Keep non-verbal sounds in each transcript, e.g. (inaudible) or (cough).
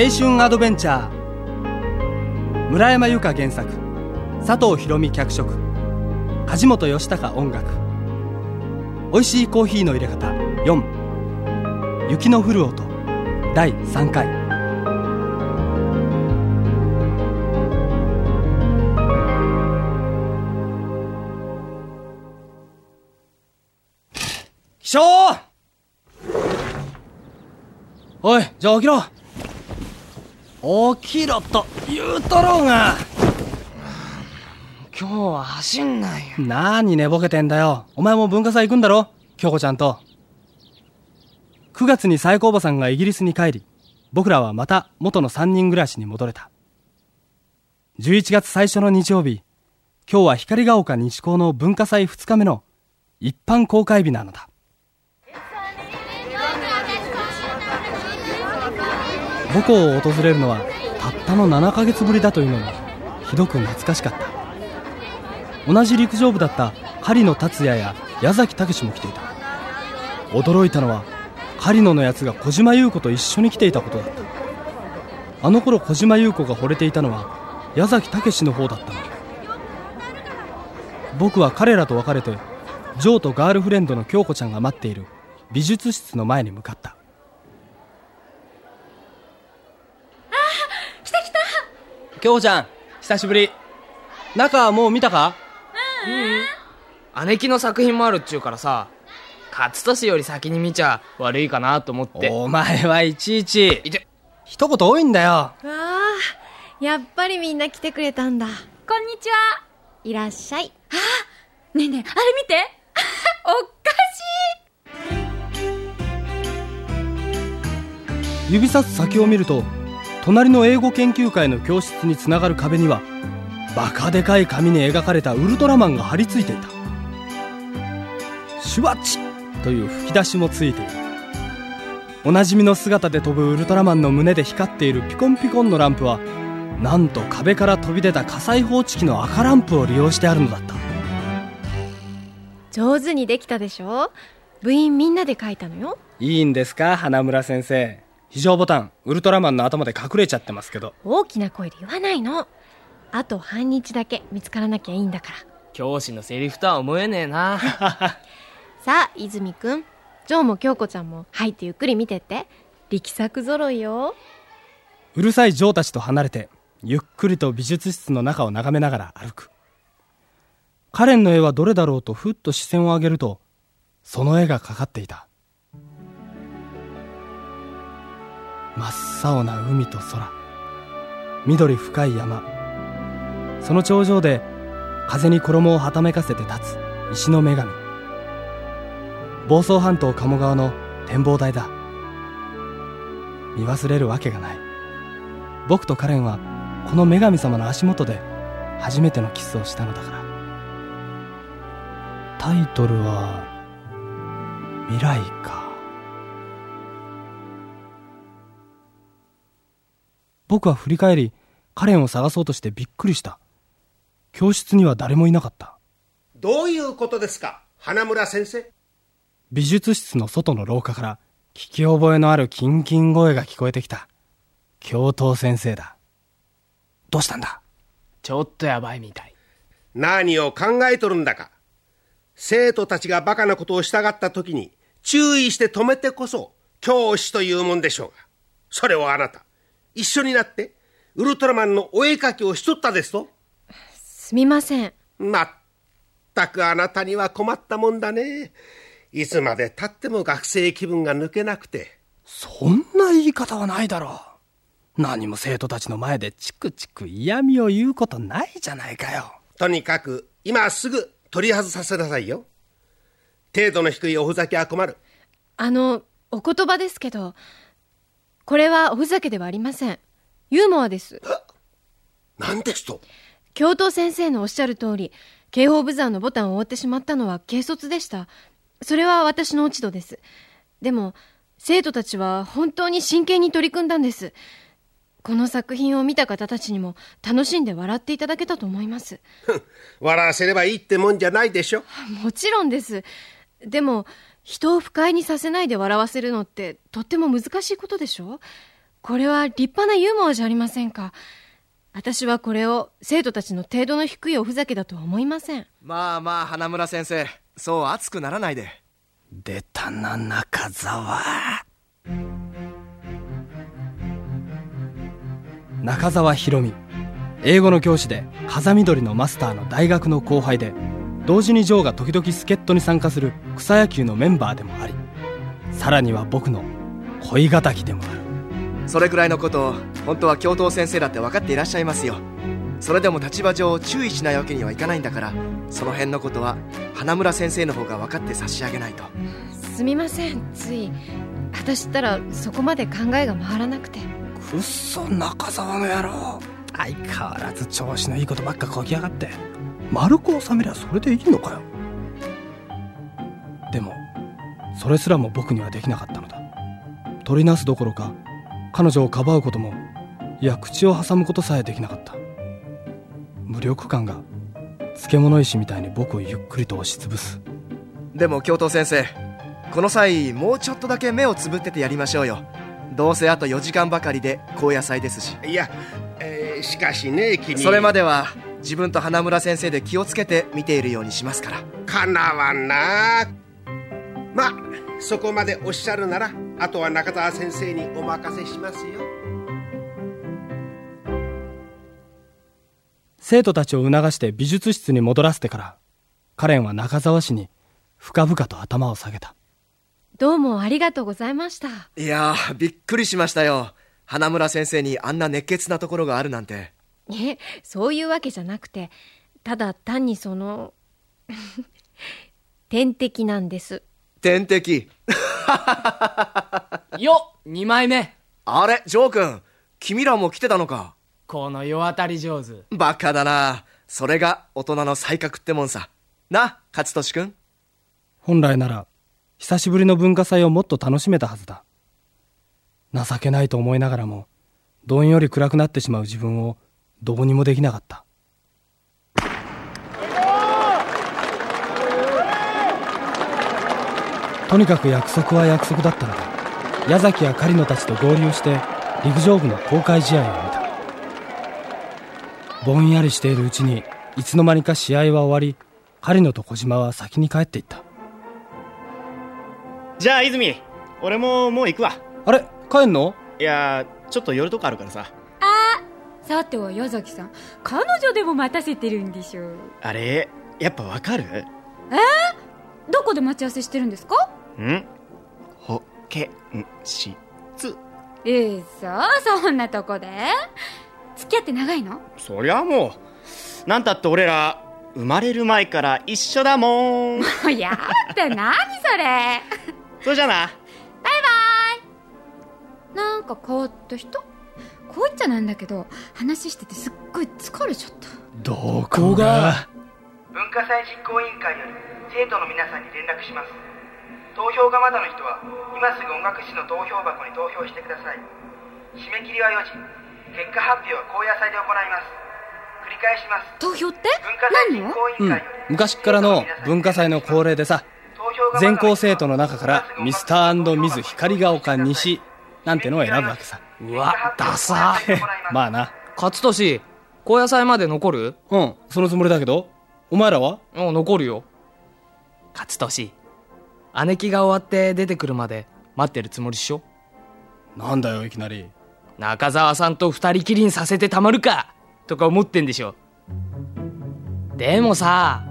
青春アドベンチャー。村山由佳原作。佐藤博美脚色。梶本義孝音楽。おいしいコーヒーの入れ方。4雪の降る音。第3回。起床おいじゃあ起きろ。起きろと言うとろうが。今日は走んないよ。何寝ぼけてんだよ。お前も文化祭行くんだろ。京子ちゃんと。9月に最高母さんがイギリスに帰り僕らはまた元の3人暮らしに戻れた。11月最初の日曜日今日は光が丘西高の文化祭2日目の一般公開日なのだ母校を訪れるのはたったの7ヶ月ぶりだというのにひどく懐かしかった。同じ陸上部だった狩野達也や矢崎武も来ていた。驚いたのは狩野のやつが小島優子と一緒に来ていたことだった。あの頃小島優子が惚れていたのは矢崎武の方だったの僕は彼らと別れてジョーとガールフレンドの京子ちゃんが待っている美術室の前に向かった来た来た京子ちゃん久しぶり。中はもう見たか？姉貴の作品もあるっちゅうからさ勝利より先に見ちゃ悪いかなと思って。お前はいちいち。いて。一言多いんだよ。わあやっぱりみんな来てくれたんだ。こんにちは。いらっしゃい。ねえねえあれ見て。(laughs) おか指さす先を見ると隣の英語研究会の教室につながる壁にはバカでかい紙に描かれたウルトラマンが貼り付いていた。シュワッチという吹き出しもついている。おなじみの姿で飛ぶウルトラマンの胸で光っているピコンピコンのランプはなんと壁から飛び出た火災報知器の赤ランプを利用してあるのだった。上手にできたでしょ？部員みんなで書いたのよ。いいんですか花村先生？非常ボタンウルトラマンの頭で隠れちゃってますけど。大きな声で言わないの。あと半日だけ見つからなきゃいいんだから。教師のセリフとは思えねえな。(laughs) さあ泉くん。ジョーも京子ちゃんも入ってゆっくり見てって。力作揃いよ。うるさいジョーたちと離れてゆっくりと美術室の中を眺めながら歩く。カレンの絵はどれだろうとふっと視線を上げるとその絵がかかっていた真っ青な海と空。緑深い山。その頂上で風に衣をはためかせて立つ。石の女神。房総半島鴨川の展望台だ。見忘れるわけがない。僕とカレンはこの女神様の足元で初めてのキスをしたのだから。タイトルは未来か。僕は振り返りカレンを探そうとしてびっくりした。教室には誰もいなかった。どういうことですか？花村先生。美術室の外の廊下から聞き覚えのあるキンキン声が聞こえてきた。教頭先生だ。どうしたんだ？ちょっとやばいみたい。何を考えとるんだか。生徒たちがバカなことをしたがった時に注意して止めてこそ教師というもんでしょうが。それをあなた一緒になってウルトラマンのお絵描きをしとったですと。すみません。まったくあなたには困ったもんだね。いつまでたっても学生気分が抜けなくて。そんな言い方はないだろう。何も生徒たちの前でチクチク嫌味を言うことないじゃないかよ。とにかく今すぐ取り外させなさいよ。程度の低いおふざけは困る。あのお言葉ですけどこれはおふざけではありません。ユーモアです。何ですと教頭先生のおっしゃる通り警報ブザーのボタンを押ってしまったのは軽率でした。それは私の落ち度です。でも生徒たちは本当に真剣に取り組んだんです。この作品を見た方たちにも楽しんで笑っていただけたと思います。笑わせればいいってもんじゃないでしょ？もちろんです。でも人を不快にさせないで笑わせるのってとっても難しいことでしょ？これは立派なユーモアじゃありませんか？私はこれを生徒たちの程度の低いおふざけだとは思いません。まあまあ花村先生そう熱くならないで出たな中澤中澤ひ美英語の教師で風緑のマスターの大学の後輩で同時にジョーが時々助っ人に参加する草野球のメンバーでもありさらには僕の恋敵でもある。それくらいのことを本当は教頭先生だって分かっていらっしゃいますよ。それでも立場上注意しないわけにはいかないんだからその辺のことは花村先生の方が分かって差し上げないと。すみません、つい。私ったらそこまで考えが回らなくて。くっそ中澤の野郎。相変わらず調子のいいことばっかこぎやがって丸く収めりゃそれでいいのかよ。でもそれすらも僕にはできなかったのだ。取りなすどころか彼女をかばうこともいや口を挟むことさえできなかった。無力感が漬物石みたいに僕をゆっくりと押しつぶす。でも教頭先生この際もうちょっとだけ目をつぶっててやりましょうよ。どうせあと4時間ばかりで高野祭ですし。いや、えーしかしね君。それまでは自分と花村先生で気をつけて見ているようにしますから。かなわんな。まあそこまでおっしゃるならあとは中澤先生にお任せしますよ。生徒たちを促して美術室に戻らせてからカレンは中澤氏に深々と頭を下げた。どうもありがとうございました。いやーびっくりしましたよ。花村先生にあんな熱血なところがあるなんてえ、そういうわけじゃなくて、ただ単にその、(laughs) 天敵なんです。天敵 (laughs) よっ !2 枚目あれジョー君君らも来てたのかこの世当たり上手。バカだなそれが大人の才覚ってもんさな勝利君本来なら久しぶりの文化祭をもっと楽しめたはずだ情けないと思いながらもどんより暗くなってしまう自分をどうにもできなかった。とにかく約束は約束だったので矢崎や狩野たちと合流して陸上部の公開試合を見た。ぼんやりしているうちにいつの間にか試合は終わり狩野と小島は先に帰っていった。じゃあ泉俺ももう行くわ。あれ帰んの？いやーちょっと寄るとこあるからささては矢崎さん彼女でも待たせてるんでしょあれやっぱわかる？どこで待ち合わせしてるんですか？ん？ほけんしつええさそんなとこで。付き合って長いの？そりゃもう。なんたって俺ら生まれる前から一緒だもん。(laughs) やって何それ。それじゃな。なんか変わった人？こう言っちゃなんだけど話しててすっごい疲れちゃった。どこが？文化祭実行委員会より生徒の皆さんに連絡します。投票がまだの人は今すぐ音楽室の投票箱に投票してください。締め切りは4時。結果発表は高野祭で行います。繰り返します。投票って？文化祭実何のうん。昔からの文化祭の恒例でさ全校生徒の中からミスターミズ光が丘西なんてのを選ぶわけさ。うわ、ダサ。(laughs) まあな。勝利、高野祭まで残る？うんそのつもりだけど。お前らは？うん、残るよ。勝利、姉貴が終わって出てくるまで待ってるつもりっしょ。なんだよいきなり。中澤さんと二人きりにさせてたまるか！とか思ってんでしょ。でもさ、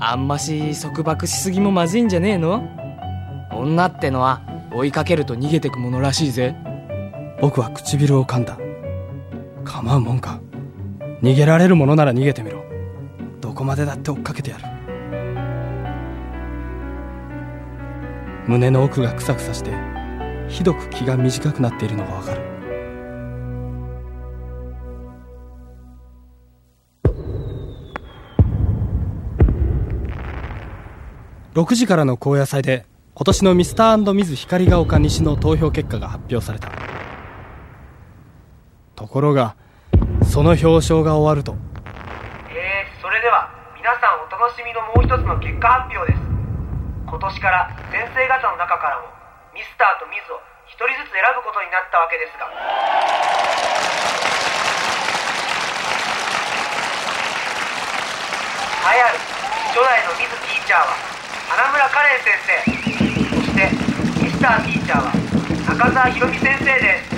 あんまし束縛しすぎもまずいんじゃねえの？女ってのは追いかけると逃げてくものらしいぜ。僕は唇を噛んだ。構うもんか。逃げられるものなら逃げてみろ。どこまでだって追っかけてやる。胸の奥がクサクサしてひどく気が短くなっているのがわかる。6時からの高野祭で今年のミスターミズ光が丘西の投票結果が発表された。ところがその表彰が終わると。えー、それでは皆さんお楽しみのもう一つの結果発表です。今年から先生方の中からもミスターとミズを一人ずつ選ぶことになったわけですが。栄えある初代のミズティーチャーは花村カレン先生。ターティーチャーは中澤ひろみ先生です。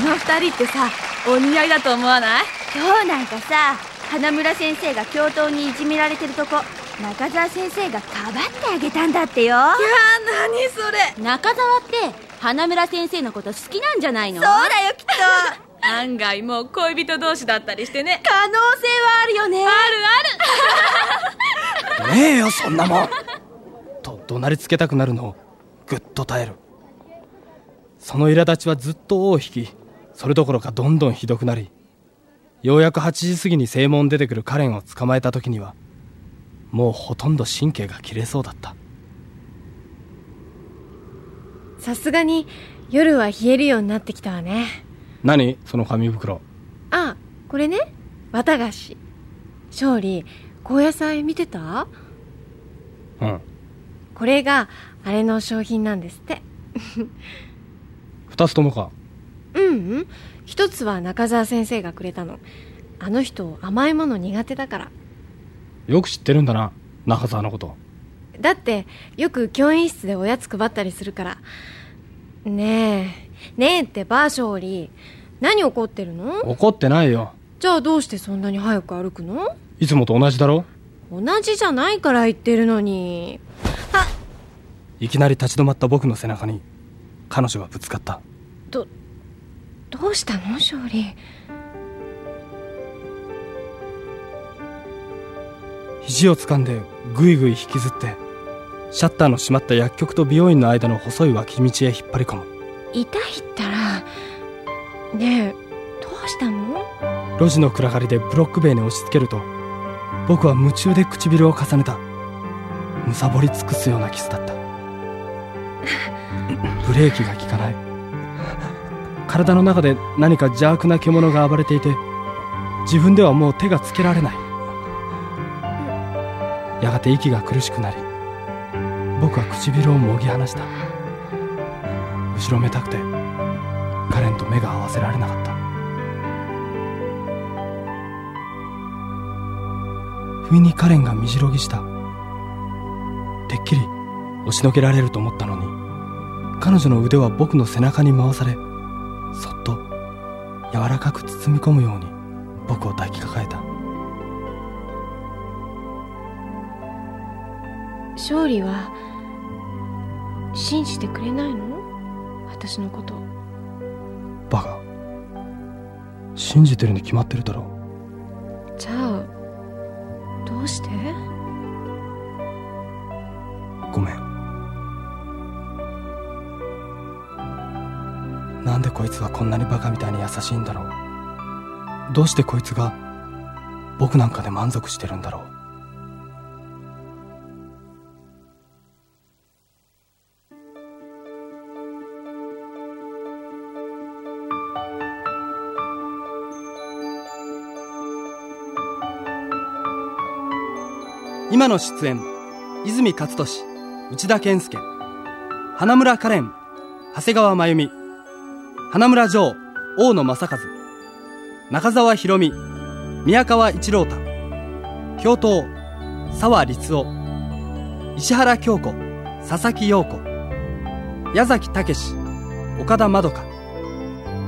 あの二人ってさお似合いだと思わない？今日なんかさ花村先生が教頭にいじめられてるとこ中澤先生がかばってあげたんだってよ。いや何それ。中澤って花村先生のこと好きなんじゃないの？そうだよきっと。(laughs) 案外もう恋人同士だったりしてね。可能性はあるよね。あるあるねえよそんなもん。と怒鳴りつけたくなるのをぐっと耐える。その苛立ちはずっと尾を引き。それどころかどんどんひどくなり。ようやく8時過ぎに正門出てくるカレンを捕まえた時にはもうほとんど神経が切れそうだった。さすがに夜は冷えるようになってきたわね。何？その紙袋。あこれね。綿菓子。勝利高野菜見てた？うん。これがあれの商品なんですって。二つともか。うんうん。一つは中澤先生がくれたの。あの人甘いもの苦手だから。よく知ってるんだな中澤のこと。だってよく教員室でおやつ配ったりするから。ねえねえってば勝利何怒ってるの？怒ってないよ。じゃあどうしてそんなに早く歩くの？いつもと同じだろ？同じじゃないから言ってるのに。いきなり立ち止まった僕の背中に彼女はぶつかった。どどうしたの？勝利。肘を掴んでぐいぐい引きずってシャッターの閉まった薬局と美容院の間の細い脇道へ引っ張り込む。痛いったらねえどうしたの？路地の暗がりでブロック塀に押し付けると僕は夢中で唇を重ねた。むさぼり尽くすようなキスだった。ブレーキが効かない。体の中で何か邪悪な獣が暴れていて自分ではもう手がつけられない。やがて息が苦しくなり僕は唇をもぎ離した。後ろめたくてカレンと目が合わせられなかった。不意にカレンがみじろぎした。てっきり押しのけられると思ったのに彼女の腕は僕の背中に回されそっと柔らかく包み込むように僕を抱きかかえた。勝利は信じてくれないの？私のこと。バカ。信じてるに決まってるだろうして。ごめん。なんでこいつはこんなにバカみたいに優しいんだろう。どうしてこいつが僕なんかで満足してるんだろう。今の出演泉勝利内田健介花村カレン長谷川真由美花村城大野正和中澤博美宮川一郎太教頭沢律夫石原京子佐々木陽子矢崎武岡田まどか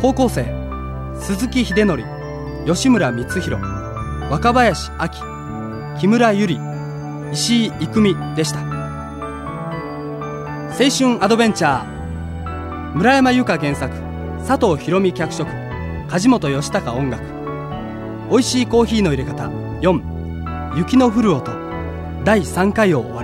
高校生鈴木秀則吉村光弘若林亜紀木村ゆり石井育美でした。青春アドベンチャー。村山由佳原作。佐藤博美脚色。梶本義孝音楽。美味しいコーヒーの入れ方。4雪の降る音。第3回を終わります。